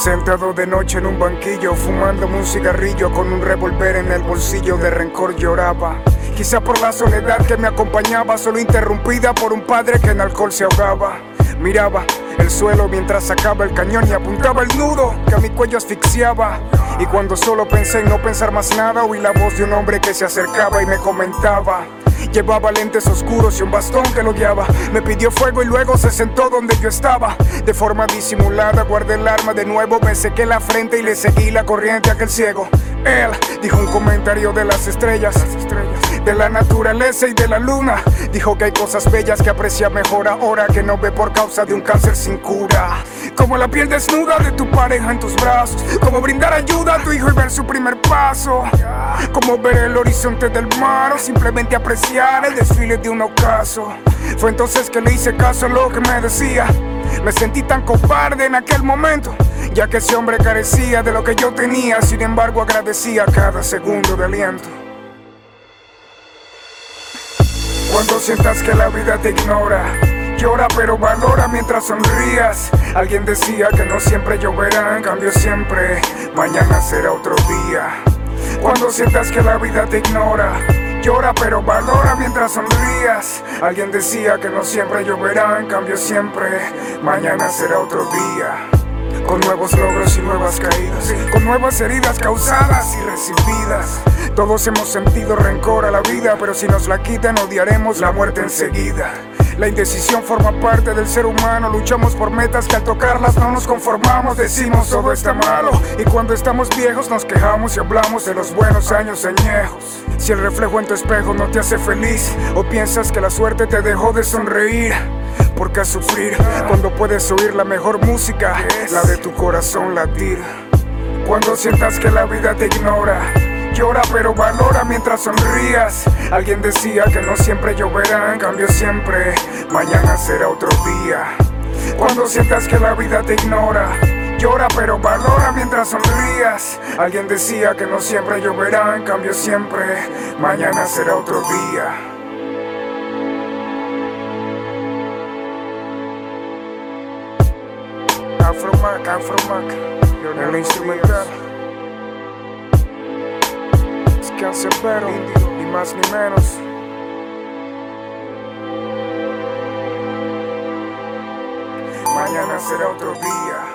Sentado de noche en un banquillo, fumándome un cigarrillo con un revólver en el bolsillo de rencor lloraba. Quizá por la soledad que me acompañaba, solo interrumpida por un padre que en alcohol se ahogaba. Miraba el suelo mientras sacaba el cañón y apuntaba el nudo que a mi cuello asfixiaba. Y cuando solo pensé en no pensar más nada, oí la voz de un hombre que se acercaba y me comentaba. Llevaba lentes oscuros y un bastón que lo guiaba. Me pidió fuego y luego se sentó donde yo estaba. De forma disimulada guardé el arma de nuevo, me sequé la frente y le seguí la corriente a aquel ciego. Él dijo un comentario de las estrellas, de la naturaleza y de la luna. Dijo que hay cosas bellas que aprecia mejor ahora que no ve por causa de un cáncer sin cura. Como la piel desnuda de tu pareja en tus brazos. Como brindar ayuda a tu hijo y ver su primer paso. Como ver el horizonte del mar o simplemente apreciar el desfile de un ocaso. Fue entonces que le hice caso a lo que me decía. Me sentí tan cobarde en aquel momento, ya que ese hombre carecía de lo que yo tenía, sin embargo agradecía cada segundo de aliento. Cuando sientas que la vida te ignora, llora pero valora mientras sonrías. Alguien decía que no siempre lloverá, en cambio siempre mañana será otro día. Cuando sientas que la vida te ignora, llora pero valora mientras sonrías. Alguien decía que no siempre lloverá, en cambio siempre mañana será otro día. Con nuevos logros y nuevas caídas, con nuevas heridas causadas y recibidas. Todos hemos sentido rencor a la vida, pero si nos la quitan odiaremos la muerte enseguida. La indecisión forma parte del ser humano, luchamos por metas que al tocarlas no nos conformamos, decimos todo está malo. Y cuando estamos viejos nos quejamos y hablamos de los buenos años añejos. Si el reflejo en tu espejo no te hace feliz o piensas que la suerte te dejó de sonreír, ¿por qué sufrir cuando puedes oír la mejor música, la de tu corazón latir? Cuando sientas que la vida te ignora llora pero valora mientras sonrías. Alguien decía que no siempre lloverá, en cambio siempre mañana será otro día. Cuando sientas que la vida te ignora, llora pero valora mientras sonrías. Alguien decía que no siempre lloverá, en cambio siempre mañana será otro día. Afromac, Afromac, el instrumental. Pero ni más ni menos. Mañana será otro día.